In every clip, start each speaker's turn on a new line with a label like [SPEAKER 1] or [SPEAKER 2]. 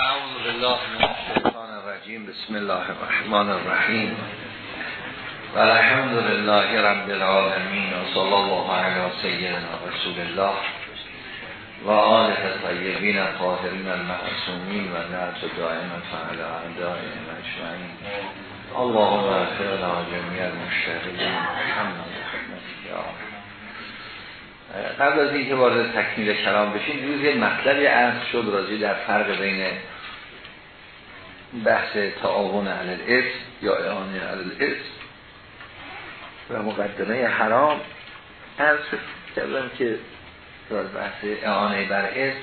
[SPEAKER 1] اعوذ بالله من الشیطان الرجیم بسم الله الرحمن الرحیم و الحمد لله رب العالمین و صلی الله علی سیدنا رسول الله و آله طیبین الطاهرین المعصومین و نعت دائما فعل اعدائهم اجمعین. اللهم اغفر لنا جميع المشتغلین الحمد لله قبل از اینکه وارد تکمیل کلام بشیم روز یه مطلبی عرض شد راجع در فرق بین بحث تعاون علی الاسم یا اعانه علی الاسم و مقدمه حرام. عرض کردم که بحث اعانه بر اسم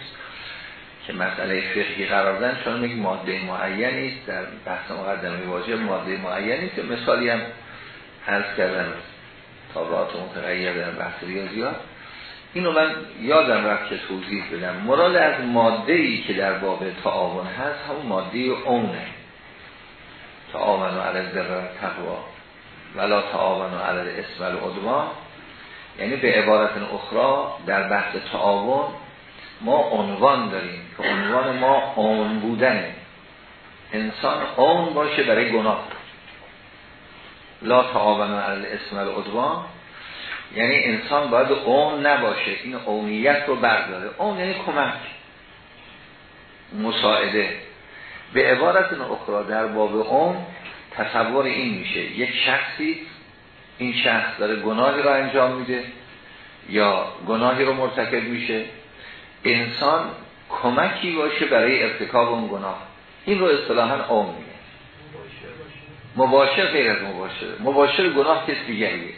[SPEAKER 1] که مسئله فقهی قرار دادن چون یک ماده معینی است در بحث مقدمه واجب ماده معینی که مثالی هم عرض کردم تابعات متغیر در بحث ریاضیات. اینو من یادم رفت که توضیح بدم. مراد از ماده ای که در باب تعاون هست همون ماده اونه. تعاون و علی ذره تقوا. ولا تعاون و علی اسم العدوان. یعنی به عبارت اخرى در بحث تعاون ما عنوان داریم که عنوان ما اون بودنه. انسان اون باشه برای گناه. لا تعاون علی اسم العدوان. یعنی انسان باید اون نباشه. این اونیت رو برداره. اون یعنی کمک. مساعده. به عبارت اخرى در باب اون تصور این میشه. یک شخصی این شخص داره گناهی رو انجام میده یا گناهی رو مرتکب میشه. انسان کمکی باشه برای ارتکاب اون گناه. این رو اصطلاحا اون میگه. مباشر غیر از مباشر. مباشر گناه کس دیگریه.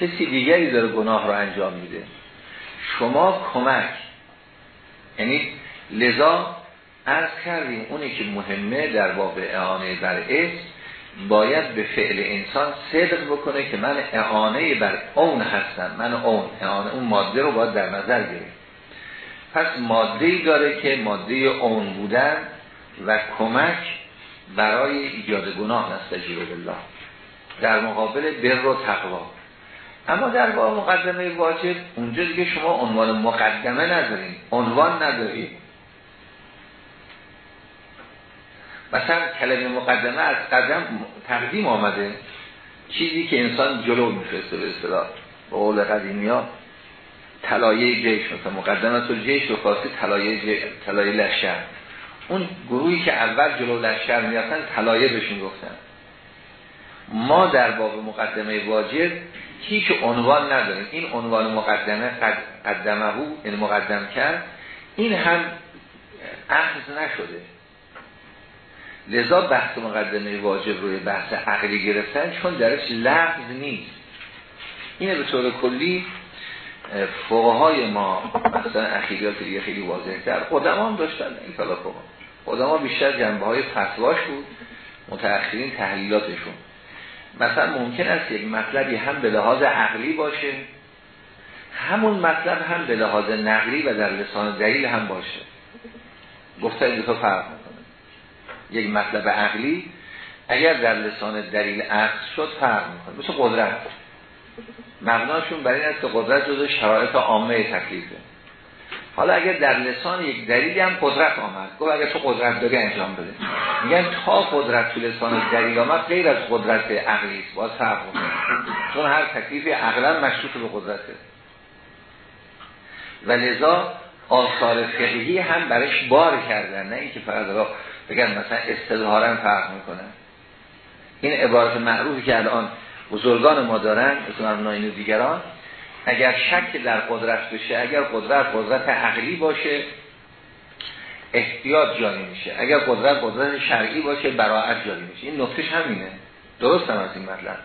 [SPEAKER 1] کسی دیگری داره گناه رو انجام میده. شما کمک. یعنی لذا عرض کردیم اونی که مهمه در باب اعانه بر اسم باید به فعل انسان صدق بکنه که من اعانه بر اون هستم. من اون اعانه اون ماده رو باید در نظر گرفت پس ماده داره که ماده اون بودن و کمک برای ایجاد گناه نستجیب بالله. در مقابل بر و تقوا. اما در با مقدمه واجب اونجا دیگه شما عنوان مقدمه نداریم عنوان نداریم مثلا کلمه مقدمه از قدم تقدیم آمده. چیزی که انسان جلو میفرسته به اصطلاح. به قول قدیمی ها طلایه جیش مثلا مقدمه تو جیش و خاصی طلایه, طلایه لشکر. اون گروهی که اول جلو لشکر می‌رفتن طلایه بهشون گفتن. ما در باب مقدمه واجب هیچ عنوان نداریم این عنوان مقدمه قد قدمه او این یعنی مقدم کرد. این هم اخذ نشده. لذا بحث مقدمه واجب روی بحث عقلی گرفتن چون درش لفظ نیست. اینه به طور کلی فقهای ما مثلا اخیریات دیگه خیلی واضح تر قدم هم داشتن این کلا ها بیشتر جنبه های فتواش بود متأخرین تحلیلاتشون. مثلا ممکن است یک مطلبی هم به لحاظ عقلی باشه همون مطلب هم به لحاظ نقلی و در لسان دلیل هم باشه. گفته این دو فرق می‌کنه. یک مطلب عقلی اگر در لسان دلیل عقل شد فرق می‌کنه. مثل قدرت. مبناشون برای این است که قدرت جزو شرایط عامه تکلیفه. حالا اگر در لسان یک دلیلی هم قدرت آمد. گفت اگر تو قدرت داری انجام بده. میگن تا قدرت تو لسان دلیل آمد غیر از قدرت عقلی. است باید فرق چون هر تکلیف عقلا مشروط به قدرته و لذا آثار فقهی هم برش بار کردن. نه اینکه فقط را بگن مثلا استظهارا فرق می‌کنن این عبارت معروفی که الان بزرگان ما دارن مثل و دیگران اگر شک در قدرت بشه اگر قدرت قدرت عقلی باشه احتیاط جاری میشه. اگر قدرت قدرت شرعی باشه براعت جاری میشه. این نقطش همینه. درست هم از این مطلب.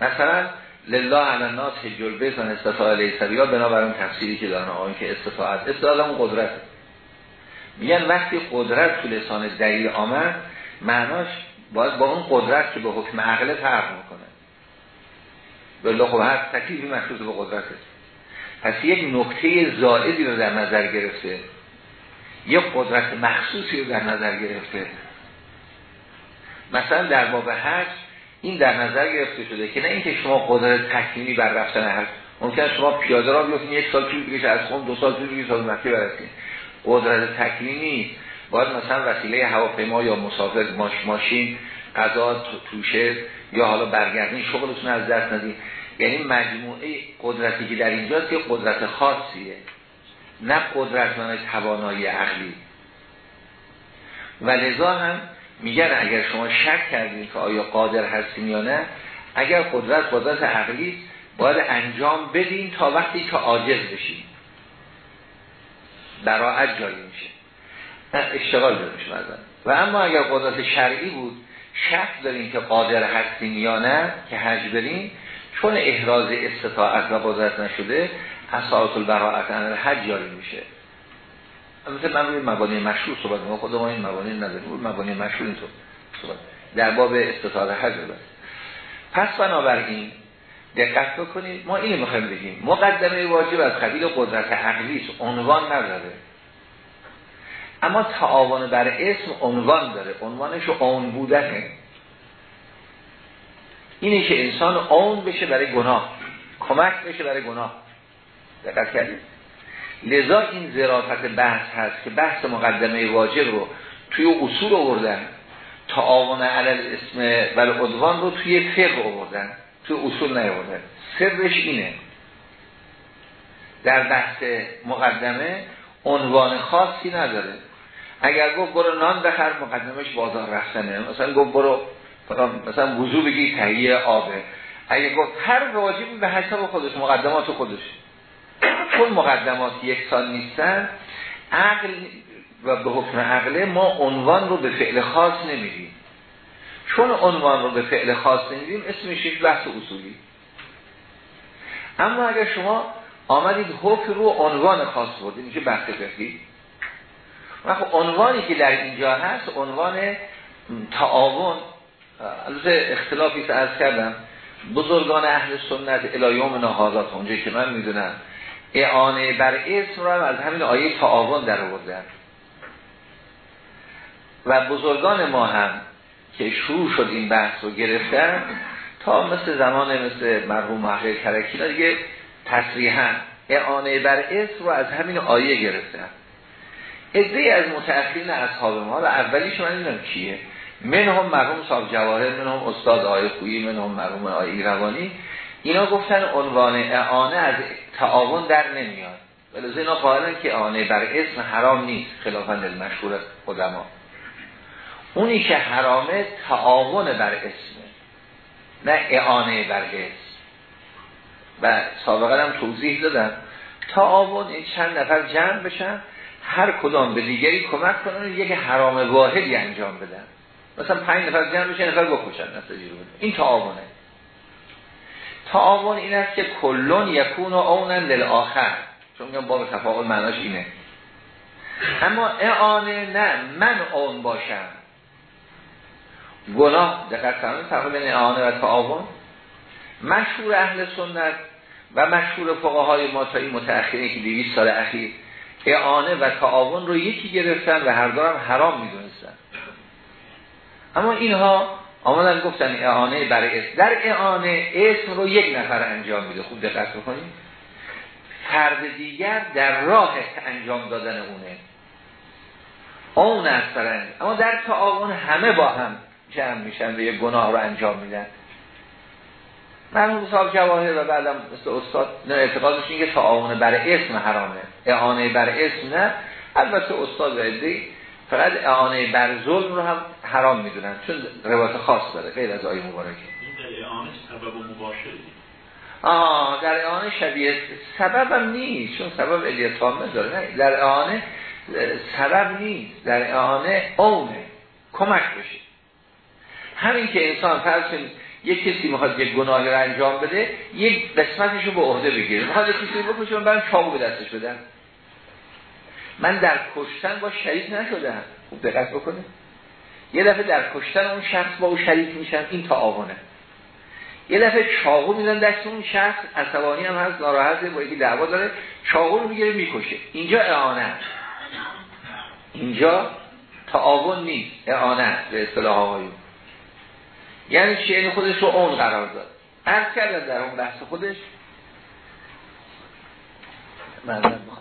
[SPEAKER 1] مثلا لله علی الناس حج البیت و استطاع علیه سبیلا بنابراین تفسیری که دارن آن که استطاعت استطاعت اون قدرت. میگن وقتی قدرت تو لسان دلیل آمد معناش باید با اون قدرت که به حکم عقل فرق می‌کنه. بله خب هر تکلیفی مخصوص به قدرته. پس یک نکته زائدی رو در نظر گرفته. یک قدرت مخصوصی رو در نظر گرفته. مثلا در باب حج این در نظر گرفته شده که نه اینکه شما قدرت تکلیمی بر رفتن حج ممکن شما پیاده را بیفتین یک سال طول بکشه از خون دو سال طول بکشه تا مکه برسید قدرت تکلیمی باید مثلا وسیله هواپیما یا مسافر ماش ماشین غذا توشه یا حالا برگردین شغلتون از دست ندین. یعنی مجموعه قدرتی که در اینجاست که قدرت خاصیه. نه قدرت من توانایی عقلی. و لذا هم میگن اگر شما شک کردید که آیا قادر هستین یا نه اگر قدرت قدرت عقلی باید انجام بدین تا وقتی که عاجز بشین. براعت جایی میشه. اشتغال دارمش مزن و اما اگر قدرت شرعی بود شک دارین که قادر هستین یا نه که حج برین چون احراز استطاعت و قدرت نشده اساس البراعت عن حج جاری میشه. البته من روی مبانی مشروع صحبت ما خود ما این مبانی نداریم. مبانی مشروع اینطور صحبت در باب استطاعت حج بس. پس بنابراین دقت بکنید. ما اینو می‌خوایم بگیم. مقدمه واجب از قبیل قدرت عقلی عنوان نداره. اما تعاون بر اسم عنوان داره. عنوانش اون بودنه. اینه که انسان اون بشه برای گناه. کمک بشه برای گناه. دقت کردید؟ لذا این ظرافت بحث هست که بحث مقدمه واجب رو توی اصول آوردن تعاون علل اسم بل عدوان رو توی فقه آوردن. توی اصول نیاوردن. سرش اینه. در بحث مقدمه عنوان خاصی نداره. اگر گفت برو نان بخر مقدمش بازار رفتنه. مثلا گفت برو مثلا وضو بگی تهیه آبه اگر گفت هر واجبی به حساب خودش مقدمات خودش. چون مقدمات یکسان نیستن عقل و به حکم عقله ما عنوان رو به فعل خاص نمیدیم چون عنوان رو به فعل خاص نمیدیم اسمش یک بحث اصولی. اما اگر شما آمدید حکم رو عنوان خاص بودید میشه بحث فقهی. و خب عنوانی که در اینجا هست عنوان تعاون. البته اختلافی که ارز کردم بزرگان اهل سنت الایوم نهازات اونجا که من می‌دونم اعانه بر اسم رو از همین آیه تعاون در آوردن. و بزرگان ما هم که شروع شد این بحث رو گرفتن تا مثل زمان مثل مرحوم محقق کرکی دیگه تصریحا اعانه بر اسم رو از همین آیه گرفتن. ادهی از متأخرین اصحاب ما و اولیش من نمی‌دونم کیه. من هم مرحوم صاحب جواهر من هم استاد آیه خویی من هم مرحوم آیه روانی اینا گفتن عنوان اعانه از تعاون در نمیاد. ولی اینا قائلن که اعانه بر اسم حرام نیست خلافا مشهور قدما اونی که حرامه تعاون بر اسمه نه اعانه بر اسم و سابقا هم توضیح دادم تعاون این چند نفر جمع بشن هر کدام به دیگری کمک کنن یک حرام واحدی انجام بدن. مثلا پنج نفر جمع بشن نفر بکشن این تعاونه. تعاون این است که کلون یکون و اونن آخر. چون میگم باب تفاعل معناش اینه. اما اعانه نه من اون باشم. گناه دقیق فرمایید فرق بین اعانه و تعاون. مشهور اهل سنت و مشهور فقهای ما تا این که 200 سال اخیر اعانه و تعاون رو یکی گرفتن و هر هم حرام می‌دونستن. اما اینها آمدن گفتن اعانه برای اسم در اعانه اسم رو یک نفر انجام میده. خوب دقت بکنید. فرد دیگر در راه انجام دادن اونه. اون اصلا اما در تعاون همه با هم جمع میشن و یک گناه رو انجام میدن. مرحوم صاحب جواهر و بعدم مثل استاد نه اعتقادش این که تعاون بر اسم حرامه. اعانه بر اسم نه. البته استاد و ادهی فقط اعانه بر ظلم رو هم حرام می‌دونن چون روایت خاص داره غیر از آیه مبارکه.
[SPEAKER 2] این در اعانه سبب مباشر
[SPEAKER 1] آه در اعانه شبیه سبب هم نیست چون سبب الیتامه داره. نه در اعانه سبب نیست در اعانه اونه کمک بشه. همین که انسان فرض یک کسی می‌خواد یک گناه رو انجام بده یک قسمتش رو به عهده بگیره. می‌خواد یک کسی بکشه من برم چاقو به دستش بدم. من در کشتن با شریک نشدم. خوب دقت بکنه. یه دفعه در کشتن اون شخص با او شریک میشن این تعاونه یه دفعه چاقو میدن دست اون شخص عصبانی هم هست ناراحته با یکی دعوا داره چاقو رو می‌گیره می‌کشه. اینجا اعانه اینجا تعاون نیست. اعانه به اصطلاح آقایون. یعنی یعنی خودش رو اون قرار داد. عرض کردن در اون بحث خودش.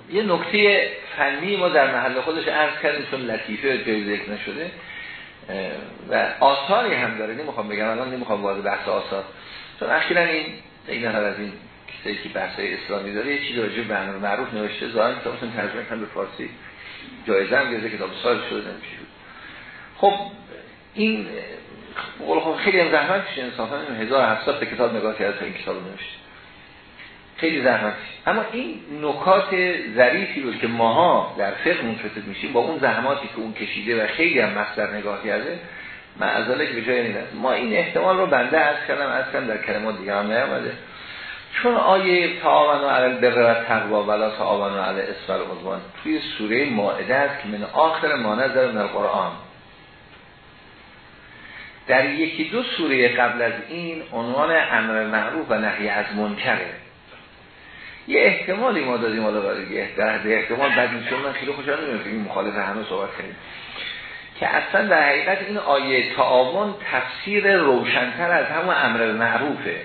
[SPEAKER 1] یه نکته فنی ما در محل خودش عرض کردیم چون لطیفه جای ذکر نشده. و آثاری هم داره. نمی‌خوام بگم الان نمی‌خوام وارد بحث آثار. چون اخیرا این این از این کسی که بحث اسلامی داره یه چیزی راجع به امر معروف نوشته. ظاهرا کتابتون ترجمه کردن به فارسی جایزه هم گرفته کتاب سال شده نمیشه. خب این خب خیلی هم زحمت کشه انصافا 1700 تا کتاب نگاه کرده تا این کتاب نوشته. خیلی زحمت اما این نکات ظریفی رو که ماها در فقه منفصل میشیم با اون زحماتی که اون کشیده و خیلی هم مصدر نگاه کرده معذاله که به جای نیست ما این احتمال رو بنده از کردم از کردم در کلمات دیگه هم نیامده. چون آیه تعاون و علی البر و تقوا ولا تعاون و علی اسم و توی سوره مائده است که من آخر ما نظر من القرآن. در یکی دو سوره قبل از این عنوان امر معروف و نهی از منکره. یه احتمالی ما دادیم حالا برای در احتمال بعد میشه من خیلی خوشحال نمی‌دونم این مخالف همه صحبت کنیم. که اصلا در حقیقت این آیه تعاون تفسیر روشنتر از همون امر معروفه.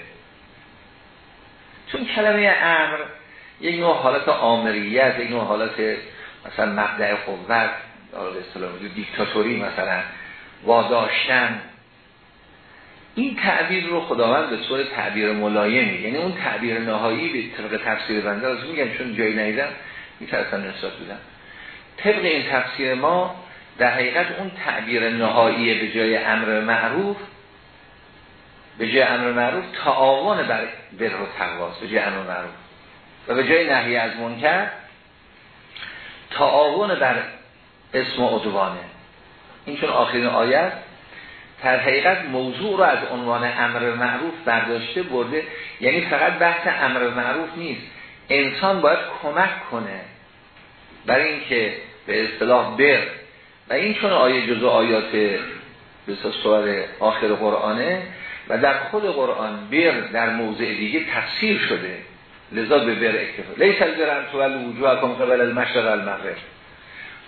[SPEAKER 1] چون کلمه امر یک نوع حالت آمریت یک نوع حالت مثلا مبدع قوت دیکتاتوری مثلا واداشتن این تعبیر رو خداوند به صورت تعبیر ملایمی یعنی اون تعبیر نهایی به طبق تفسیر بنده از میگم چون جایی نیدم میترسن نسبت بودم طبق این تفسیر ما در حقیقت اون تعبیر نهایی به جای امر معروف به جای امر معروف تعاون بر بر و تقواست به جای امر معروف. و به جای نهی از منکر تعاون بر اسم عدوانه. این چون آخرین آیت در حقیقت موضوع رو از عنوان امر معروف برداشته برده یعنی فقط بحث امر معروف نیست. انسان باید کمک کنه برای اینکه به اصطلاح بر. و این چون آیه جزو آیات به سوال آخر قرآنه و در خود قرآن بر در موضع دیگه تفسیر شده. لذا به بر اکتفا لیس تو وجوه کن قبل المشرق المغرب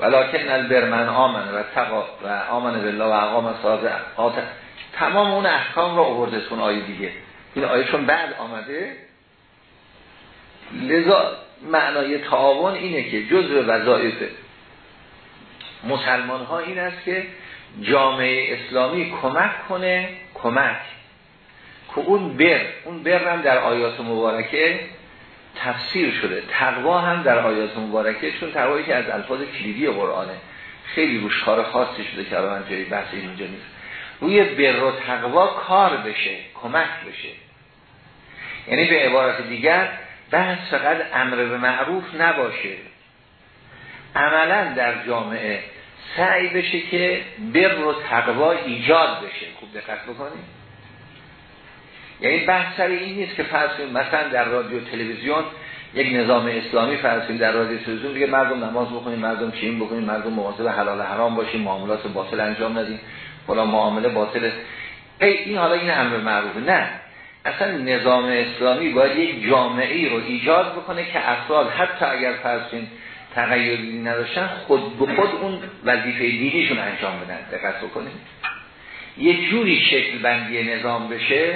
[SPEAKER 1] ولکن البر من آمن و تقا و آمن بالله و اقام ساز تمام اون احکام را آورده تون آیه دیگه. این آیه چون بعد آمده لذا معنای تعاون اینه که جزء وظایف مسلمان ها این است که جامعه اسلامی کمک کنه کمک. که اون بر اون بر هم در آیات مبارکه تفسیر شده. تقوا هم در آیات مبارکه چون تقوایی که از الفاظ کلیدی قرآنه. خیلی روش کار خاصی شده که من جایی بحث اینجا نیست. روی بر و تقوا کار بشه کمک بشه. یعنی به عبارت دیگر بحث فقط امر به معروف نباشه. عملا در جامعه سعی بشه که بر و تقوا ایجاد بشه. خوب دقت بکنید. یعنی بحث سر این نیست که فرض مثلا در رادیو تلویزیون یک نظام اسلامی فرض در رادیو تلویزیون دیگه مردم نماز بخونیم مردم چین بکنیم مردم مواظب حلال حرام باشیم معاملات باطل انجام ندیم فلان معامله باطل ای این حالا این امر معروفه. نه. اصلا نظام اسلامی باید یک جامعه ای رو ایجاد بکنه که افراد حتی اگر فرض تغییری نداشتن خود به خود اون وظیفه دینیشون انجام بدن. دقت بکنیم یه جوری شکل بندی نظام بشه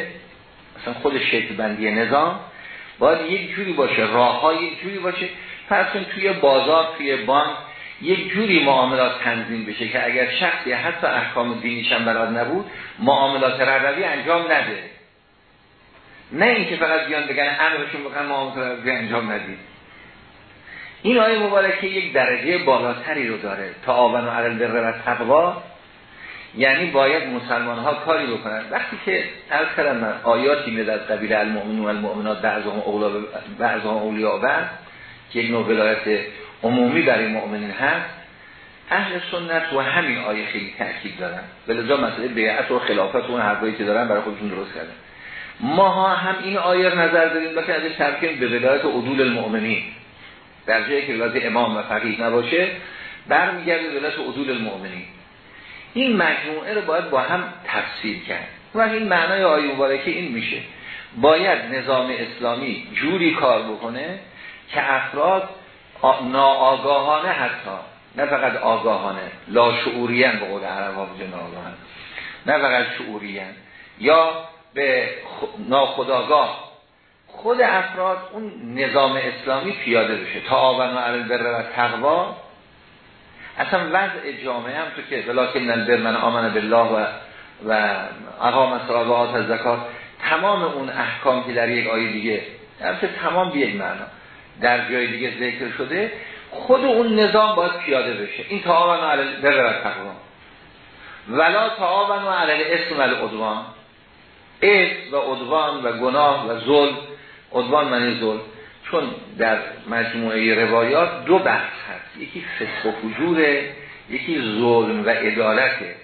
[SPEAKER 1] مثلا خود شکل بندی نظام باید یک جوری باشه راه ها یک جوری باشه. پس توی بازار توی بانک یک جوری معاملات تنظیم بشه که اگر شخصی حتی احکام دینیش هم نبود معاملات روی انجام نده. نه اینکه فقط بیان بگن امرشون بکن معاملات روی انجام ندید. این آیه مبارکه یک درجه بالاتری رو داره. تا آون و عرل و تقوا یعنی باید مسلمان ها کاری بکنن. وقتی که از کردم من آیاتی میاد از قبیل المؤمنون و المؤمنات بعضهم اولا بعضهم اولیاء بعض که یک نوع ولایت عمومی برای مؤمنین هست اهل سنت و همین آیه خیلی تاکید دارن. ولذا مسئله بیعت و خلافت و اون حرفایی که دارن برای خودشون درست کردن. ما هم این آیه نظر داریم که ازش ترکیم به ولایت عدول المؤمنین. در جایی که ولایت امام و فقیه نباشه برمیگرده ولایت عدول المؤمنین. این مجموعه رو باید با هم تفسیر کرد. و این معنای آیه مبارکه این میشه. باید نظام اسلامی جوری کار بکنه که افراد ناآگاهانه حتی نه فقط آگاهانه لاشعوریان به قول عرب ها نه فقط شعوریان یا به ناخداگاه خود افراد اون نظام اسلامی پیاده بشه. تا آون و علی بر و تقوا اصلا وضع جامعه هم تو که ولکن البر من آمن بالله و و اقام صلوات از زکات تمام اون احکام که در یک آیه دیگه البته تمام به یک معنا در جای دیگه ذکر شده خود اون نظام باید پیاده بشه. این تعاون علی بر و تقوا. ولا تعاون علی اسم و العدوان. اسم و عدوان و گناه و ظلم. عدوان معنی ظلم. چون در مجموعه روایات دو بحث هست. یکی فسق و فجوره یکی ظلم و عدالته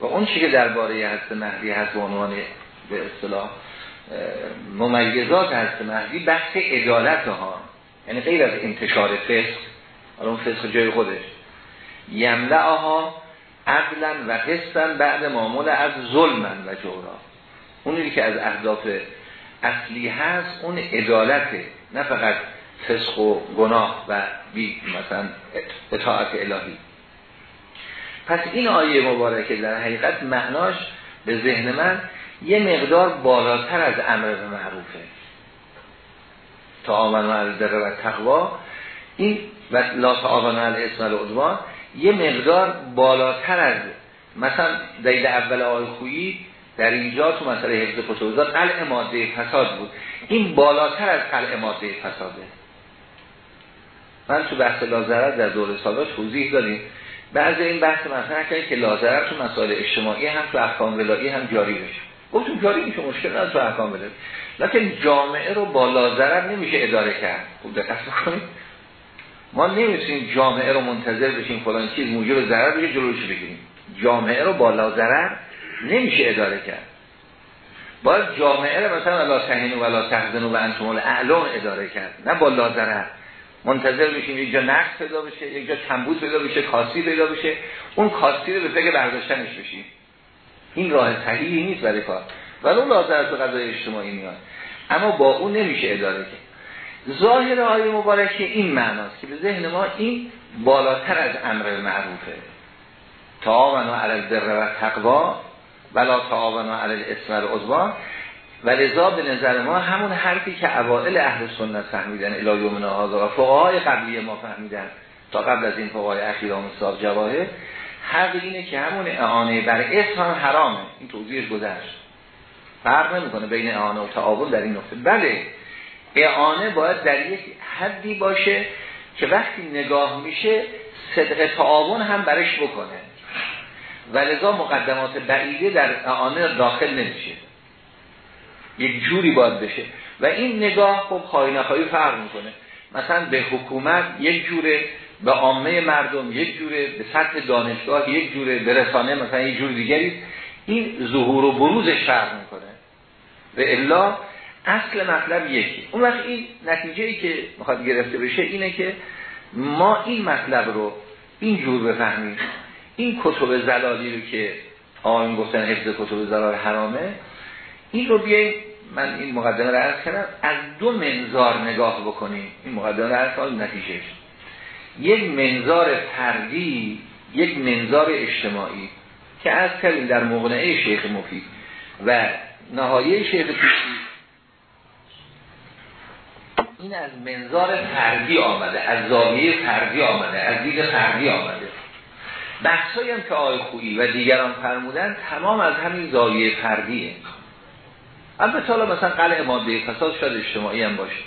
[SPEAKER 1] و اون چی که درباره هست مهدی هست به عنوان به اصطلاح ممیزات هست مهدی بحث عدالت ها. یعنی غیر از انتشار فسق حالا اون فسق جای خودش. ها عدلا و قسطا بعد معمول از ظلمن و جورا. اونی که از اهداف اصلی هست اون عدالته. نه فقط فسق و گناه و بی مثلا اطاعت الهی. پس این آیه مبارکه در حقیقت معناش به ذهن من یه مقدار بالاتر از امر به معروفه. تا آمن و و تقوا این و لا تعاون علی اسم العدوان یه مقدار بالاتر از مثلا دلیل اول آیه خویی در اینجا تو مسئله حفظ فتوزات قلع ماده فساد بود. این بالاتر از قلع ماده فساده. من تو بحث لازرت در دور سابق توضیح دادیم. بعضی این بحث مثلا کردیم که لازرت تو مسائل اجتماعی هم تو احکام ولایی هم جاری بشه. گفتیم جاری میشه مشکل نداره تو احکام ولایی. لیکن جامعه رو با لازرت نمیشه اداره کرد. خوب دقت کنید ما نمی‌تونیم جامعه رو منتظر بشیم فلان چیز موجب ضرر بشه جلوش بگیریم. جامعه رو با لازرت نمیشه اداره کرد. باید جامعه رو مثلا لا تهینو و لا تحزنو و انتم الاعلام اداره کرد. نه با لازره. منتظر بشیم یک جا نقص پیدا بشه یک جا کمبود پیدا بشه کاسی پیدا بشه. اون کاسی رو به فکر برداشتنش بشیم. این راه صحیحی نیست برای کار. ولی اون لازره تو قضای اجتماعی میاد. اما با اون نمیشه اداره کرد. ظاهر آیه مبارکه این معناست که به ذهن ما این بالاتر از امر معروفه تعاون و علی البر و تقوا ولا تعاون علی الاسم و و لذا به نظر ما همون حرفی که اوائل اهل سنت فهمیدن الی هذا و فقهای قبلی ما فهمیدن تا قبل از این فقهای اخیر صاحب جواهر حق اینه که همون اعانه بر اسم هم حرامه. این توضیحش گذشت. فرق نمی‌کنه بین اعانه و تعاون در این نقطه. بله اعانه باید در یک حدی باشه که وقتی نگاه میشه صدق تعاون هم برش بکنه. و لذا مقدمات بعیده در اعانه داخل نمیشه. یک جوری باید بشه. و این نگاه خب خواهی نخواهی فرق می‌کنه. مثلا به حکومت یک جوره به عامه مردم یک جوره به سطح دانشگاه یک جوره به رسانه مثلا یک جور دیگری. این ظهور و بروزش فرق می‌کنه. و الا اصل مطلب یکی. اون وقت این نتیجه ای که می‌خواد گرفته بشه اینه که ما این مطلب رو این جور بفهمیم. این کتب زلالی رو که آن گفتن حفظ کتب زلال حرامه این رو بیاییم من این مقدمه رو عرض کردم از دو منظار نگاه بکنیم. این مقدمه رو عرض کردم نتیجه یک منظار فردی یک منظار اجتماعی که از کردیم در مغنعه شیخ مفید و نهایه شیخ پیشی این از منظار فردی آمده از زاویه فردی آمده از دید فردی آمده. بحثایی هم که آقای خویی و دیگران فرمودن تمام از همین زاویه فردیه البته حالا مثلا قلع ماده فساد شاید اجتماعی هم باشه.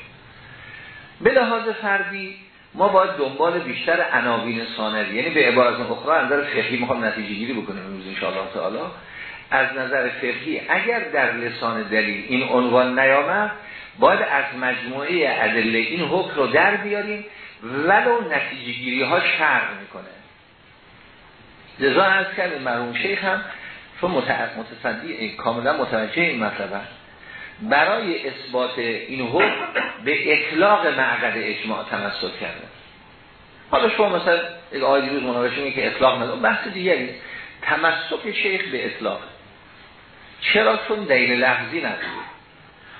[SPEAKER 1] به لحاظ فردی ما باید دنبال بیشتر عناوین ثانوی یعنی به عبارت اخرى از نظر فقهی می‌خوام نتیجه گیری بکنیم امروز ان تعالی. از نظر فقهی اگر در لسان دلیل این عنوان نیامد باید از مجموعه ادله این حکم رو در بیاریم ولو نتیجه گیری ها شرق می‌کنه. لذا از کرد مرحوم شیخ هم چون متصدی کاملا متوجه این مطلب برای اثبات این حکم به اطلاق معقد اجماع تمسک کرده. حالا شما مثلا یک آیه روز مناقشه که اطلاق نداره. بحث دیگری تمسک شیخ به اطلاق. چرا؟ چون دلیل لفظی نداره.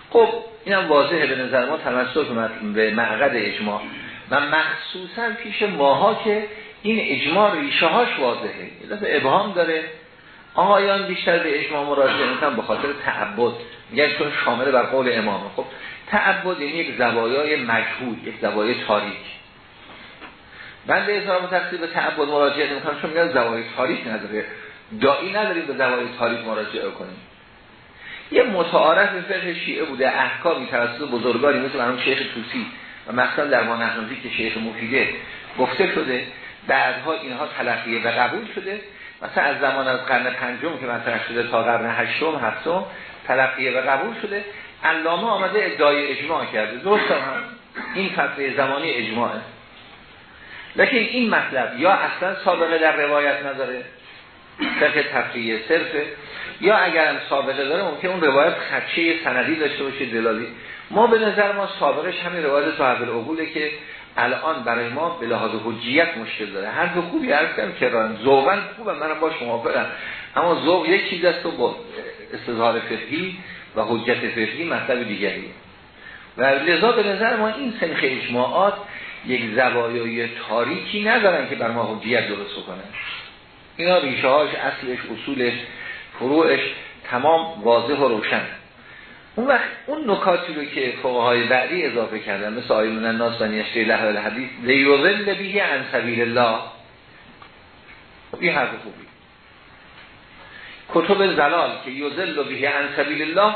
[SPEAKER 1] خب اینم واضحه به نظر ما تمسک به معقد اجماع. و مخصوصا پیش ماها که این اجماع ریشه هاش واضحه. یه ابهام داره. آقایان بیشتر به اجماع مراجعه می‌کنن به خاطر تعبد. میگن چون شامل بر قول امامه. خب تعبد یعنی یک زوایای مجهول یک زوایای تاریک. من به اظهار تقصیر به تعبد مراجعه نمی‌کنم چون میگن زوایای تاریک نداره. دایی نداریم به زوایای تاریک مراجعه کنیم. یه متعارف فقه شیعه بوده احکامی توسط بزرگانی مثل مرحوم شیخ توسی و مثلا در ما که شیخ مفیده گفته شده بعدها اینها تلقیه و قبول شده. مثلا از زمان از قرن پنجم که مثلا شده تا قرن هشتم هفتم تلقیه و قبول شده. علامه آمده ادعای اجماع کرده. درست هم این فتره زمانی اجماعه. لیکن این مطلب یا اصلا سابقه در روایت نداره فقه تفریه صرفه یا اگر هم سابقه داره ممکن اون روایت خدشه سندی داشته باشه دلالی ما به نظر ما سابقش همین روایت صاحب العقوله که الان برای ما به لحاظ حجیت مشکل داره. هر دو خوبی عرض کردم که ذوقا خوبه منم باش موافقم. اما ذوق یک چیز است و با استظهار فقهی و حجت فقهی مطلب دیگری. و لذا به نظر ما این سنخ اجماعات یک زوایای تاریکی ندارن که بر ما حجیت درست کنه اینا ریشه هاش اصلش اصولش فروعش تمام واضح و روشن. اون وقت اون نکاتی رو که فقهای بعدی اضافه کردن مثل آیمون الناس و نیشته لحظه الحدیث لیوزل بیه عن سبیل الله. این حرف خوبی. کتب زلال که یوزل بیه عن سبیل الله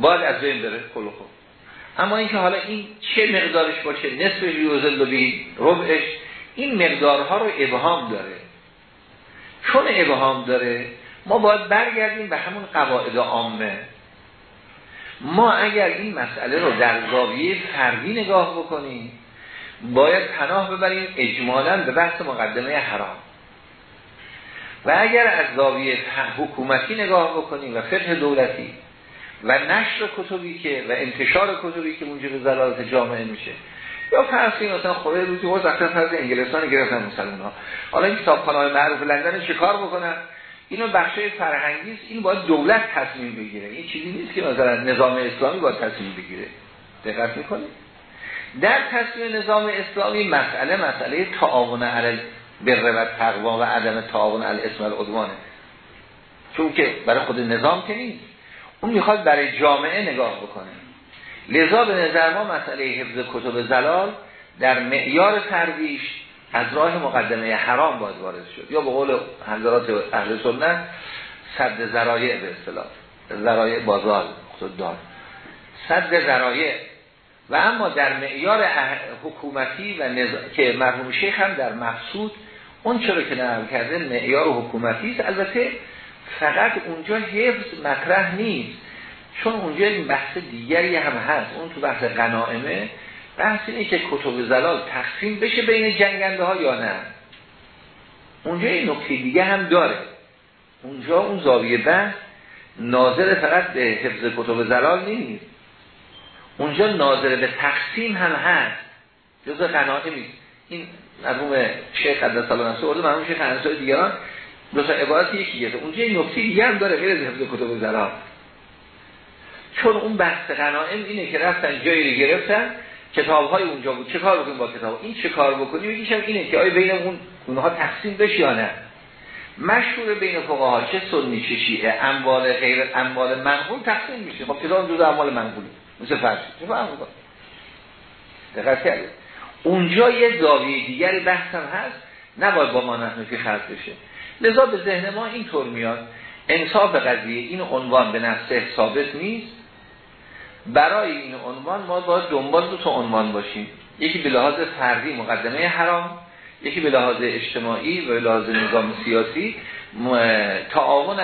[SPEAKER 1] باید از بین بره کلو خوب اما اینکه حالا این چه مقدارش باشه نصف یوزل بی ربعش این مقدارها رو ابهام داره. چون ابهام داره ما باید برگردیم به همون قواعد عامه. ما اگر این مسئله رو در زاویه فردی نگاه بکنیم باید پناه ببریم اجمالا به بحث مقدمه حرام. و اگر از زاویه حکومتی نگاه بکنیم و فقه دولتی و نشر کتبی که و انتشار کتبی که موجب زلالت جامعه میشه یا فرض کنیم مثلا خوره روزی ورز اصلا فرض انگلستان گرفتن مسلمان ها حالا این کتابخانه‌های معروف لندن چیکار بکنن؟ اینو بخشای فرهنگی است این باید دولت تصمیم بگیره. این چیزی نیست که مثلا نظام اسلامی باید تصمیم بگیره. دقت می‌کنید؟ در تصمیم نظام اسلامی مسئله مسئله تعاون علی بر و تقوا و عدم تعاون علی اسم العدوانه. چون که برای خود نظام که نیست. اون می‌خواد برای جامعه نگاه بکنه. لذا به نظر ما مسئله حفظ کتب زلال در معیار ترویش از راه مقدمه حرام باید وارد شد. یا به قول حضرات اهل سنت صد ذرایع به اصطلاح. ذرایع بازار دار صد ذرایع. و اما در معیار حکومتی و که مرحوم شیخ هم در مقصود اون چرا که نقل کرده معیار حکومتی است. البته فقط اونجا حفظ مطرح نیست. چون اونجا این بحث دیگری هم هست. اون تو بحث قنائمه بحث اینه که کتب زلال تقسیم بشه بین جنگنده ها یا نه. اونجا این نکته دیگه هم داره. اونجا اون زاویه بحث ناظر فقط به حفظ کتب زلال نیست. اونجا ناظر به تقسیم هم هست. جزء قناعه این مرحوم شیخ قدس الله نفسه ورده مرحوم شیخ انصاری دیگران دو تا عبارت یکیه اونجا این نکته دیگه هم داره غیر از حفظ کتب زلال. چون اون بحث قنائم اینه که رفتن جایی رو گرفتن کتاب های اونجا بود. چه کار بکنیم با کتاب؟ این چه کار بکنیم یکیشم اینه که آیا بین اون اونها تقسیم بشه یا نه؟ مشهور بین فقها چه سنی چه شیعه؟ اموال غیر اموال منقول تقسیم میشه. خب کتاب جزء اموال منقول مثل فرض دقت کرده اونجا یه زاویه دیگری بحث هم هست. نباید با ما نحنفی خرد بشه. لذا به ذهن ما اینطور میاد. انصاف قضیه این عنوان به نفسه ثابت نیست. برای این عنوان ما باید دنبال دو تا عنوان باشیم. یکی به لحاظ فردی مقدمه حرام یکی به لحاظ اجتماعی و به لحاظ نظام سیاسی. تعاون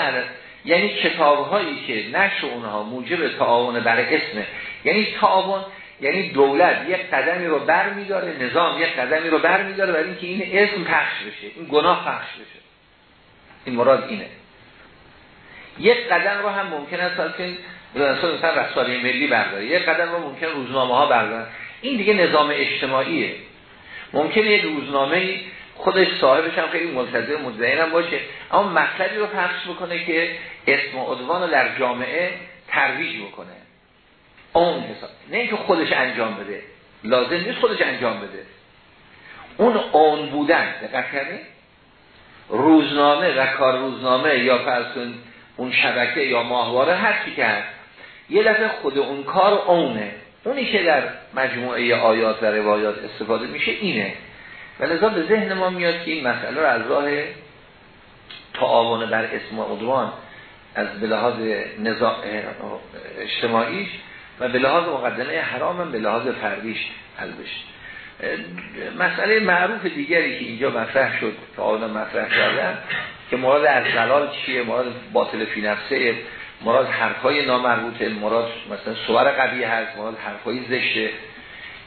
[SPEAKER 1] یعنی کتاب هایی که نشر اونها موجب تعاون برای اسمه یعنی تعاون یعنی دولت یک قدمی رو بر میداره نظام یک قدمی رو بر میداره برای اینکه این اسم پخش بشه این گناه پخش بشه. این مراد اینه. یک قدم رو هم ممکن است که مثلا رساله ملی برداره یک قدم رو ممکن روزنامه ها برداره این دیگه نظام اجتماعیه. ممکنه یک روزنامه خودش صاحبش هم خیلی ملتزم مدعین هم باشه اما مطلبی رو پخش بکنه که اسم و عدوان رو در جامعه ترویج بکنه. اون حساب. نه اینکه خودش انجام بده. لازم نیست خودش انجام بده. اون اون بودن دقت کردید روزنامه و کار روزنامه یا فرض اون شبکه یا ماهواره هر چی که یه دفعه خود اون کار اونه اونی که در مجموعه آیات و روایات استفاده میشه اینه. و لذا به ذهن ما میاد که این مسئله رو از راه تعاون بر اسم عدوان از به لحاظ اجتماعیش و به مقدمه حرام به لحاظ فردیش حل بشه مسئله معروف دیگری که اینجا مطرح شد که آن مطرح کردن که مراد از زلال چیه مراد باطل فی نفسه مراد حرفای نامربوطه مراد مثلا صور قبیه هست مراد حرفای زشته.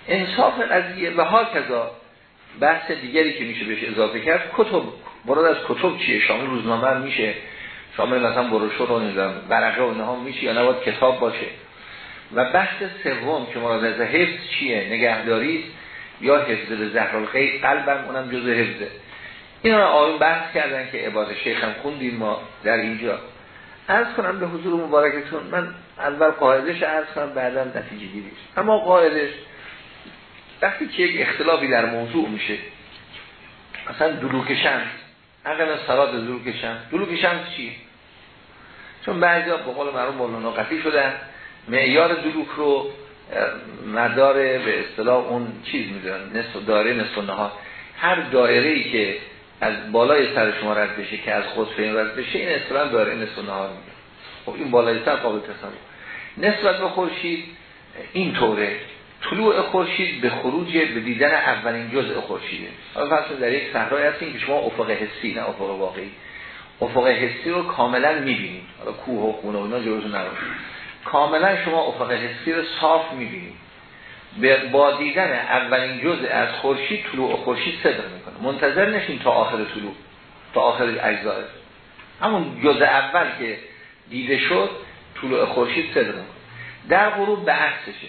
[SPEAKER 1] انصاف قضیه و ها کذا بحث دیگری که میشه بهش اضافه کرد کتب. مراد از کتب چیه؟ شامل روزنامه میشه. شامل مثلا بروشور رو نیدم برقه و اینها میشه یا نباید کتاب باشه. و بحث سوم که مراد از حفظ چیه؟ نگهداری یا حفظ به زهر الغیب قلبم اونم جزء حفظه. اینا رو آیون بحث کردن که عباد شیخ خوندیم ما در اینجا. عرض کنم به حضور مبارکتون من اول قاعدش عرض کنم بعدا نتیجه گیریش. اما قاعدش وقتی که یک اختلافی در موضوع میشه مثلا دلوک شمس اقل سرات دلوک شمس. دلوک شمس چیه چون بعضی ها به قول معروف مولانا قطعی شدن معیار دلوک رو مدار به اصطلاح اون چیز می‌دونن نصف داره نصف نها هر دایره ای که از بالای سر شما رد بشه که از خود فین رد بشه این اصطلاح داره نصف نهار میگه. خب این بالای سر قابل تصور. نسبت به خورشید این طوره. طلوع خورشید به خروج به دیدن اولین جزء خورشیده. حالا فرض در یک صحرای هستین که شما افق حسی نه افق واقعی. افق حسی رو کاملا می‌بینید. حالا کوه و خونه و اینا جلوتون کاملا شما افق حسی رو صاف می‌بینید. با دیدن اولین جزء از خورشید طلوع خورشید صدر می‌کنه. منتظر نشین تا آخر طلوع تا آخر اجزاء همون جزء اول که دیده شد طلوع خورشید صدر می‌کنه. در غروب به عکسشه.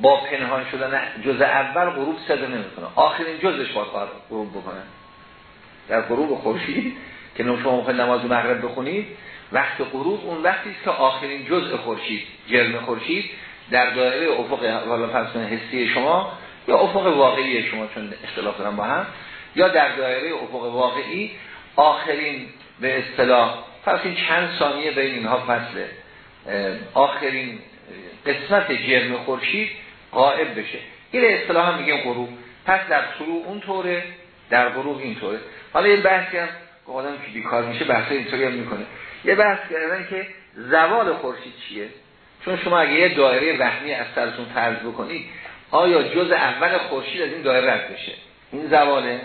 [SPEAKER 1] با پنهان شدن جزء اول غروب صدر نمی‌کنه. آخرین جزش باید غروب بکنه. در غروب خورشید که شما نماز مغرب بخونید وقت غروب اون وقتی که آخرین جزء خورشید جرم خورشید در دایره افق حالا فرض حسی شما یا افق واقعی شما چون اختلاف دارن با هم یا در دایره افق واقعی آخرین به اصطلاح فرض چند ثانیه بین اینها فصله آخرین قسمت جرم خورشید قائب بشه. این اصطلاح هم میگیم غروب. پس در طلوع اون طوره در غروب این طوره. حالا یه بحثی هم آدم که بیکار میشه بحث اینطوری هم می‌کنه. یه بحث کردن که زوال خورشید چیه؟ چون شما اگه یه دایره وهمی از سرتون فرض بکنید آیا جز اول خورشید از این دایره رد بشه؟ این زواله؟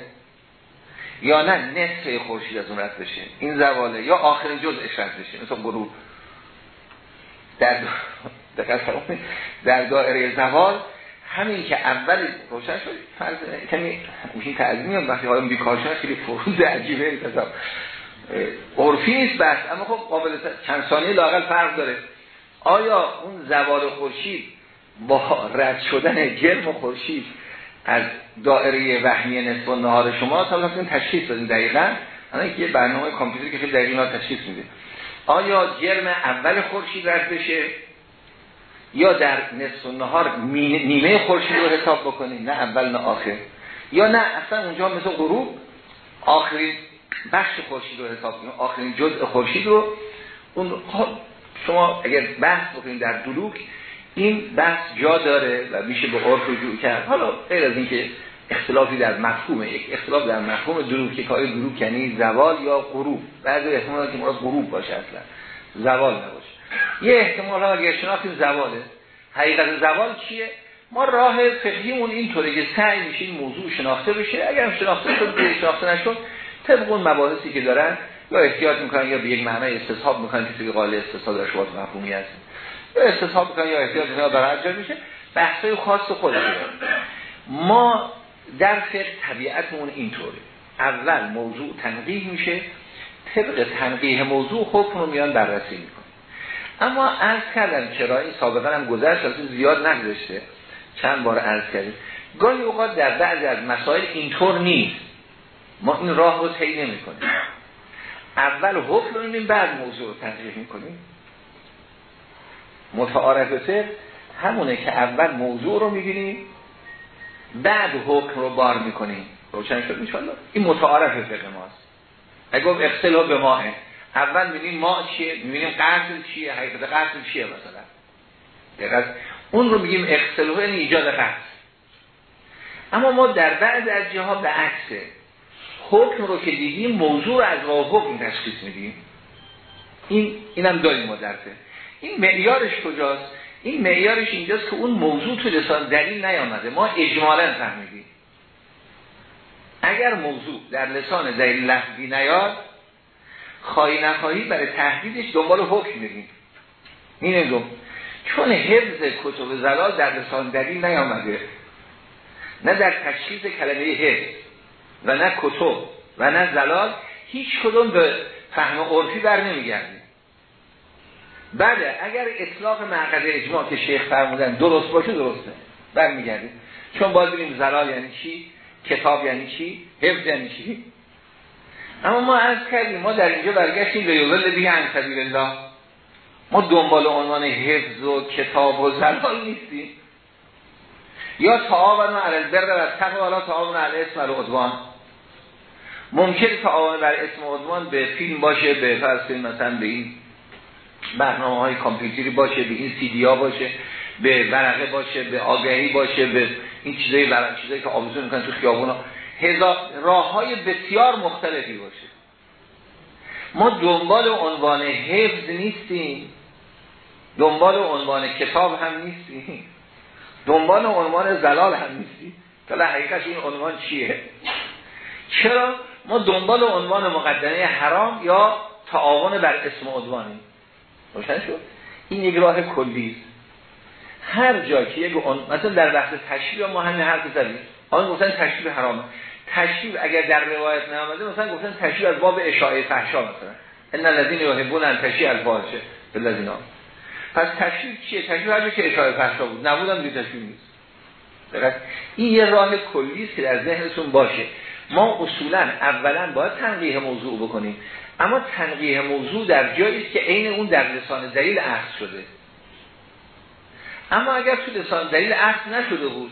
[SPEAKER 1] یا نه نصف خورشید از اون رد بشه؟ این زواله؟ یا آخرین جزء رد بشه؟ مثلا غروب در در دایره زوال همین که اول روشن شد فرض کمی این تعظیمی هم وقتی حالا بیکار شد خیلی فروز عجیبه انتظام عرفی نیست بس اما خب قابل چند ثانیه لاقل فرق داره. آیا اون زوال خورشید با رد شدن جرم خورشید از دائره وهمی نصف و نهار شما تا تشخیص دادیم دقیقا؟ الان یه برنامه کامپیوتر که خیلی دقیقا تشخیص میده. آیا جرم اول خورشید رد بشه یا در نصف و نهار نیمه خورشید رو حساب بکنید نه اول نه آخر. یا نه اصلا اونجا مثل غروب آخرین بخش خورشید رو حساب کنید آخرین جزء خورشید رو اون شما اگر بحث بکنید در دلوک این بحث جا داره و میشه به عرف رجوع کرد. حالا غیر از اینکه اختلافی در مفهومه یک اختلاف در مفهوم دلوک که کاری دلوک یعنی زوال یا غروب. بعضی احتمال که مراد غروب باشه اصلا. زوال نباشه. یه احتمال ها اگر شناختیم زواله. حقیقت زوال چیه؟ ما راه فقهیمون اینطوره که سعی میشه این موضوع شناخته بشه. اگر شناخته شد شناخته نشد طبق اون مباحثی که دارن یا احتیاط می‌کنن یا به یک معنی استصحاب می‌کنن که توی قال استصحاب در شواط مفهومی هست یا استصحاب می‌کنن یا احتیاط می‌کنن برای میشه بحثای خاص خود ما در فقه طبیعتمون اینطوره. اول موضوع تنقیح میشه طبق تنقیح موضوع حکم رو میان بررسی میکن اما عرض کردم چرا این سابقا هم گذشت از زیاد نگذشته. چند بار عرض کردیم. گاهی اوقات در بعضی از مسائل اینطور نیست. ما این راه رو طی نمی کنیم اول حکم رو بعد موضوع رو تنقیح می‌کنیم. متعارفه همونه که اول موضوع رو می‌بینیم بعد حکم رو بار می‌کنیم. روشن شد؟ می‌شوند این متعارف فقه ماست. اگه اختلاف به ماه اول می‌بینیم ما چیه؟ می‌بینیم قتل چیه؟ حقیقت قتل چیه مثلا؟ دقیقا. اون رو میگیم اختلوه این ایجاد قصد. اما ما در بعض از جاها به عکسه حکم رو که دیدیم موضوع رو از حکم تشخیص میدیم. این اینم داریم ما درته این معیارش کجاست؟ این معیارش اینجاست که اون موضوع تو لسان دلیل نیامده. ما اجمالا فهمیدیم. اگر موضوع در لسان دلیل لفظی نیاد خواهی نخواهی برای تهدیدش دنبال حکم میریم این چون حفظ کتب زلال در لسان دلیل نیامده. نه در تشخیص کلمه حفظ. و نه کتب و نه زلال هیچ کدوم به فهم عرفی بر نمیگردیم. بله اگر اطلاق معقد اجماع که شیخ فرمودن درست باشه درسته. برمیگردیم. چون باید ببینیم زلال یعنی چی؟ کتاب یعنی چی؟ حفظ یعنی چی؟ اما ما از کردیم ما در اینجا برگشتیم به یوزل بیه عن سبیل الله ما دنبال عنوان حفظ و کتاب و زلال نیستیم. یا تعاون علی البر و تقوا ولا تعاون علی اسم العدوان. ممکن تعاون بر اسم عدوان به فیلم باشه به فرض مثلا به این برنامه های کامپیوتری باشه به این سی ها باشه به ورقه باشه به آگهی باشه به این چیزایی ورق چیزایی که آویزون می‌کنن تو خیابونا. هزار راه های بسیار مختلفی باشه. ما دنبال عنوان حفظ نیستیم. دنبال عنوان کتاب هم نیستیم. دنبال عنوان زلال هم نیستیم. حالا حقیقت این عنوان چیه؟ چرا؟ ما دنبال عنوان مقدمه حرام یا تعاون بر اسم عدوانی روشن شد؟ این یک راه کلی. هر جا که یک مثلا در بحث تشریع ما همین حرف زدیم. آن گفتن تشریع حرامه. تشریع اگر در روایت نامده مثلا گفتن تشریع از باب اشاعه فحشا مثلا. ان الذين يحبون ان تشریع الفاحشه بالذین پس تشریع چیه؟ تشریع هر که اشاعه فحشا بود. نبودم دیگه تشریع نیست. این یه راه کلی است که در ذهنتون باشه. ما اصولا اولا باید تنقیه موضوع بکنیم. اما تنقیه موضوع در جایی است که عین اون در لسان دلیل عکس شده. اما اگر تو لسان دلیل عکس نشده بود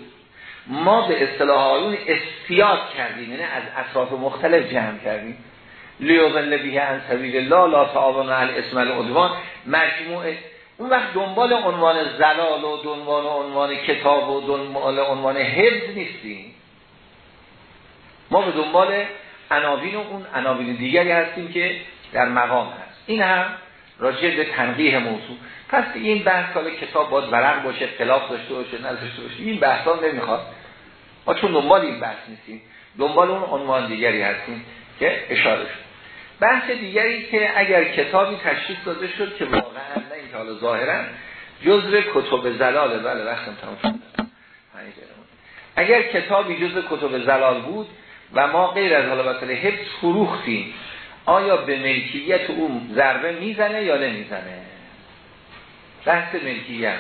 [SPEAKER 1] ما به اصطلاح آیون استیاد کردیم یعنی از اطراف مختلف جمع کردیم. لیوزن بیه ان سبیل الله لا تعاون اسم العدوان. مجموعه. اون وقت دنبال عنوان زلال و دنبال عنوان کتاب و دنبال عنوان حفظ نیستیم. ما به دنبال عناوین اون عناوین دیگری هستیم که در مقام هست. این هم راجع به تنقیه موضوع. پس این بحث کال کتاب باید ورق باشه خلاف داشته باشه نداشته باشه این بحث ها نمی‌خواد. ما چون دنبال این بحث نیستیم دنبال اون عنوان دیگری هستیم که اشاره شد. بحث دیگری که اگر کتابی تشخیص داده شد که واقعا نه این حالا ظاهرا جزء کتب زلاله بله وقتم تمام شد. اگر کتابی جزء کتب زلال بود و ما غیر از حالا مثلا حفظ فروختیم آیا به ملکیت اون ضربه می‌زنه یا نمی‌زنه؟ بحث ملکیت.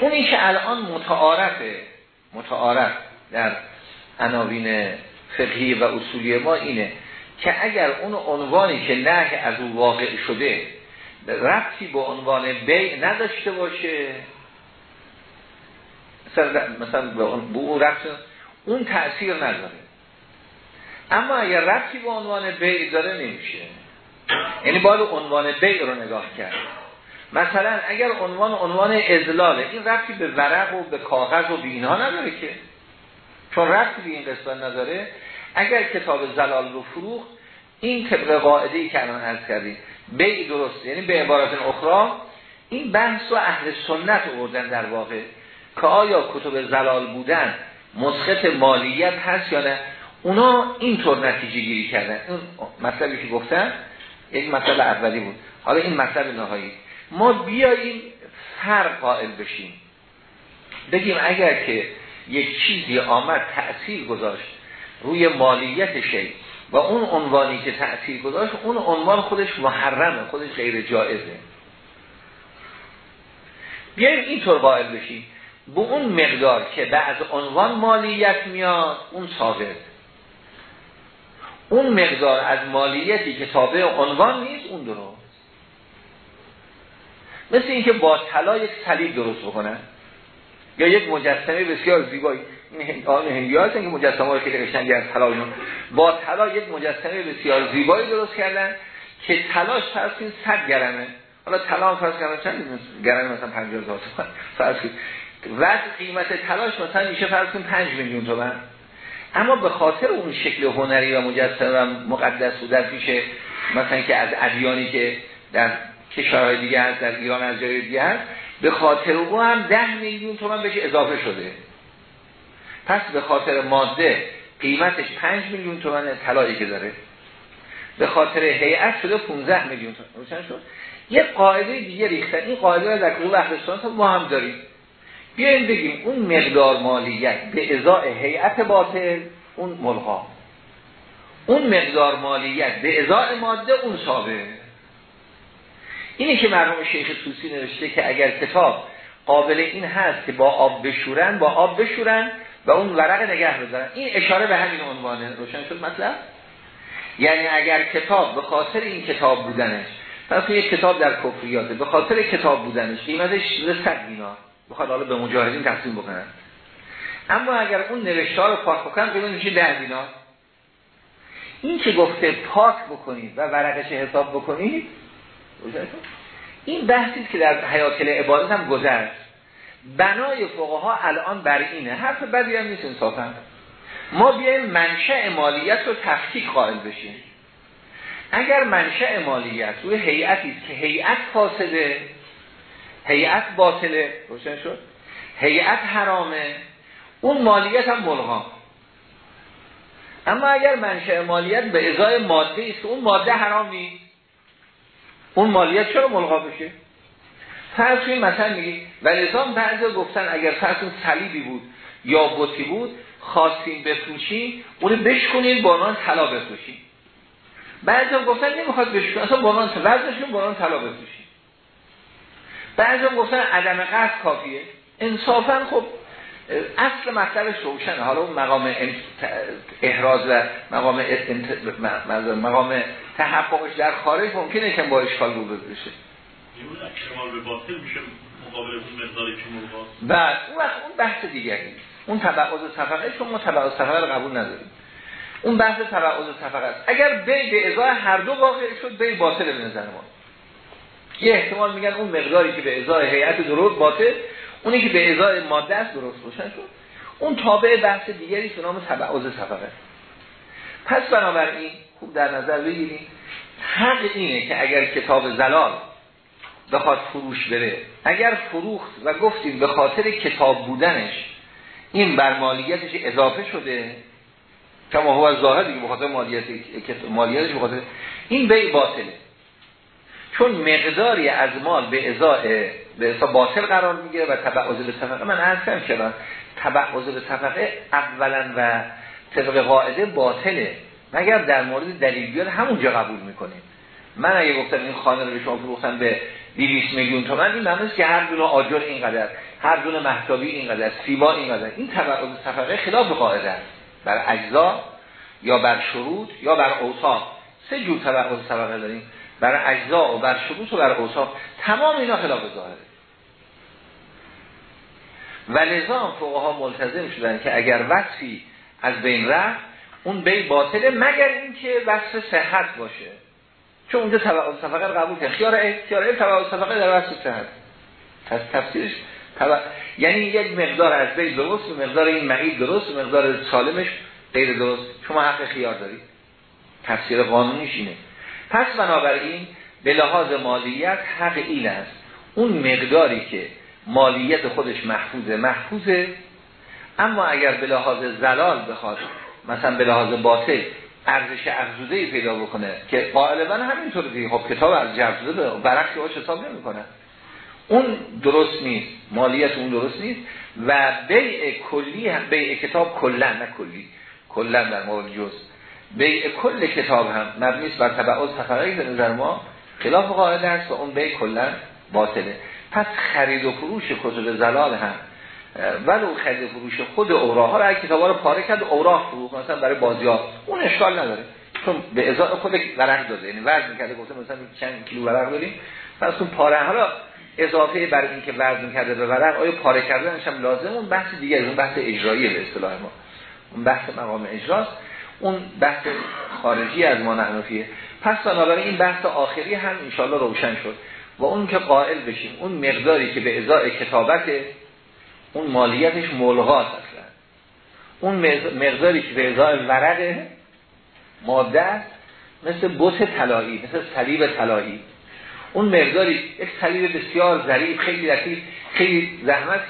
[SPEAKER 1] اونی که الان متعارفه متعارف در عناوین فقهی و اصولی ما اینه که اگر اون عنوانی که نه از اون واقع شده ربطی به عنوان بی نداشته باشه مثلا به اون ربط اون تأثیر نداره. اما اگر ربطی به عنوان بیع داره نمیشه. یعنی باید عنوان بیع رو نگاه کرد. مثلا اگر عنوان عنوان ازلاله این ربطی به ورق و به کاغذ و به اینها نداره که. چون ربطی به این قسمت نداره. اگر کتاب زلال رو فروخ این طبق قاعده ای که الان عرض کردیم بیع درست یعنی به عبارت اخرى این بحث و اهل سنت آوردن در واقع. که آیا کتب زلال بودن مسخط مالیت هست یا نه؟ اونا اینطور نتیجه گیری کردن. اون مطلبی که گفتن یک مطلب اولی بود. حالا این مطلب نهایی. ما بیاییم فرق قائل بشیم. بگیم اگر که یک چیزی آمد تأثیر گذاشت روی مالیت شی و اون عنوانی که تأثیر گذاشت اون عنوان خودش محرمه خودش غیر جائزه بیاییم اینطور قائل بشیم. به اون مقدار که بعد عنوان مالیت میاد اون ثابت. اون مقدار از مالیتی که تابع عنوان نیست اون درست. مثل اینکه با طلا یک صلیب درست بکنن. یا یک مجسمه بسیار زیبایی. آن هندی هستن که مجسمه های خیلی قشنگی از طلا با طلا یک مجسمه بسیار زیبایی درست کردن که تلاش فرسین 100 گرمه. حالا طلا فرض کنم چند گرم مثلا 50000 تومان. فرض کنید. وقت قیمت تلاش مثلا میشه فرض کنید 5 میلیون تومان. اما به خاطر اون شکل هنری و مجسم و مقدس بودن پیش مثلا که از ادیانی که در کشورهای دیگه هست در ایران از جای دیگه هست به خاطر او هم ده میلیون تومن بهش اضافه شده. پس به خاطر ماده قیمتش 5 میلیون تومن طلایی که داره. به خاطر هیئت شده 15 میلیون تومن. روشن شد؟ یه قاعده دیگه ریختن. این قاعده رو در کتب اهل ما هم داریم. بیایم بگیم اون مقدار مالیت به ازای هیئت باطل اون ملغا اون مقدار مالیت به ازای ماده اون ثابت. اینه که مرحوم شیخ توسی نوشته که اگر کتاب قابل این هست که با آب بشورن با آب بشورن و اون ورق نگه بذارن. این اشاره به همین عنوانه. روشن شد مطلب؟ یعنی اگر کتاب به خاطر این کتاب بودنش پس یک کتاب در کفریاته به خاطر کتاب بودنش قیمتش 100 دینار بخواد حالا به مجاهدین تقسیم بکنن اما اگر اون نوشته رو پاک بکنن قیمت میشه 10 دینار این که گفته پاک بکنید و ورقش حساب بکنید این بحثی که در حیات عبادت هم گذشت بنای فقها الان بر اینه. حرف بدی هم نیست انصافا. ما بیایم منشأ مالیت رو تفکیک قائل بشیم. اگر منشأ مالیت روی هیئتی که هیئت فاسده هیئت باطله. روشن شد. هیئت حرامه. اون مالیت هم ملغا. اما اگر منشأ مالیت به ازای ماده است اون ماده حرام نیست اون مالیت چرا ملغا بشه؟ فرض کنید مثلا میگی نظام بعضی گفتن اگر فرض صلیبی بود یا بطی بود خواستیم بفروشی اونو بشکنید با عنوان طلا بفروشی بعضی گفتن نمی‌خواد بشکنید اصلا با طلا بفروشی بعضی هم گفتن عدم قصد کافیه. انصافا خب اصل مطلبش روشنه. حالا اون مقام احراز و مقام مقام تحققش در خارج ممکنه که با اشکال رو بشه.
[SPEAKER 2] به باطل میشه مقابل اون مقداری که
[SPEAKER 1] بعد اون وقت اون بحث دیگری اون تبعض صفقه چون ما تبعض صفقه رو قبول نداریم اون بحث تبعض صفقه است. اگر بی به ازای هر دو واقع شد بی باطل به نظر ما. یه احتمال میگن اون مقداری که به ازای هیئت درست باطل اونی که به ازای ماده است درست روشن شد اون تابع بحث دیگری به نام تبعض صفقه پس بنابراین خوب در نظر بگیریم حق اینه که اگر کتاب زلال بخواد فروش بره اگر فروخت و گفتیم به خاطر کتاب بودنش این بر مالیتش اضافه شده کما هو ظاهر دیگه به خاطر مالیت مالیتش به خاطر این به باطله. چون مقداری از مال به ازای به باطل قرار می‌گیره و تبعض به صفقه من عرض کردم تبعض به صفقه اولا و طبق قاعده باطله. مگر در مورد دلیل بیاد همونجا قبول می‌کنیم. من اگه گفتم این خانه رو به شما فروختم به 200 میلیون تومن این معنی که هر دونه آجر اینقدر هر دونه محتابی اینقدر سیبا اینقدر این تبعض صفقه خلاف قاعده است. بر اجزا یا بر شروط یا بر اوصاف. سه جور تبعض صفقه داریم. بر اجزا و بر شروط و بر اوصاف تمام اینا خلاف ظاهره. و نظام فقها ملتزم شدن که اگر وصفی از بین رفت اون بی باطله مگر اینکه وصف صحت باشه. چون اونجا تبع صفقه رو قبول کرد. خیار اختیار تبع صفقه در وصف صحت. پس تفسیرش تبع... یعنی یک مقدار از بین درست مقدار این معید درست مقدار سالمش غیر درست. شما حق خیار دارید. تفسیر قانونیش اینه. پس بنابراین به لحاظ مالیت حق این است. اون مقداری که مالیت خودش محفوظه محفوظه. اما اگر به لحاظ زلال بخواد مثلا به لحاظ باطل ارزش افزوده پیدا بکنه که غالبا همینطور دیگه. خب کتاب از افزوده برعکس باش حساب نمی‌کنه. اون درست نیست. مالیت اون درست نیست. و بیع کلی هم بیع کتاب کلا نه کلی. کلا در مورد جز. بیع کل کتاب هم مبنی بر تبعات تفرقی به نظر ما خلاف قاعده است و اون بیع کلا باطله. پس خرید و فروش کتب زلال هم ولو خرید فروش خود اوراها را کتابا رو پاره کرد اوراق فروخت. مثلا برای بازیافت اون اشکال نداره. چون به ازای خود ورق داده. یعنی وزن کرده گفته مثلا چند کیلو ورق داریم پس اون پاره حالا اضافه بر این که وزن کرده به ورق آیا پاره کردنش هم لازم اون بحث دیگه اون بحث اجرایی به اصطلاح ما. اون بحث مقام اجراست. اون بحث خارجی از ما نحنفیه پس بنابراین این بحث آخری هم انشالله روشن شد. و اون که قائل بشیم اون مقداری که به ازای کتابت اون مالیتش ملغات اصلا. اون مقداری که به ازای ورقه ماده مثل بوت طلایی مثل صلیب طلایی. اون مقداری یک صلیب بسیار ظریف خیلی رسید خیلی زحمت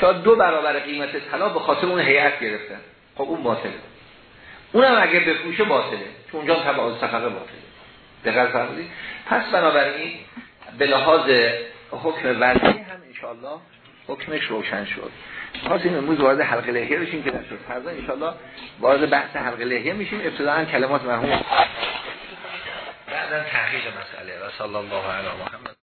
[SPEAKER 1] شاید دو برابر قیمت طلا به خاطر اون هیئت گرفتن. خب اون باطله. اونم اگه بفروشه باطله چون اونجا تبع صفقه باطله. دقیق فرمودید؟ پس بنابراین به لحاظ حکم وضعی هم انشاءالله حکمش روشن شد. این امروز وارد حلقه لحیه بشیم که نشد فردا انشاءالله وارد بحث حلقه لحیه میشیم. ابتداعا کلمات مرحوم بعدا تحقیق مسئله. و صلی الله علیه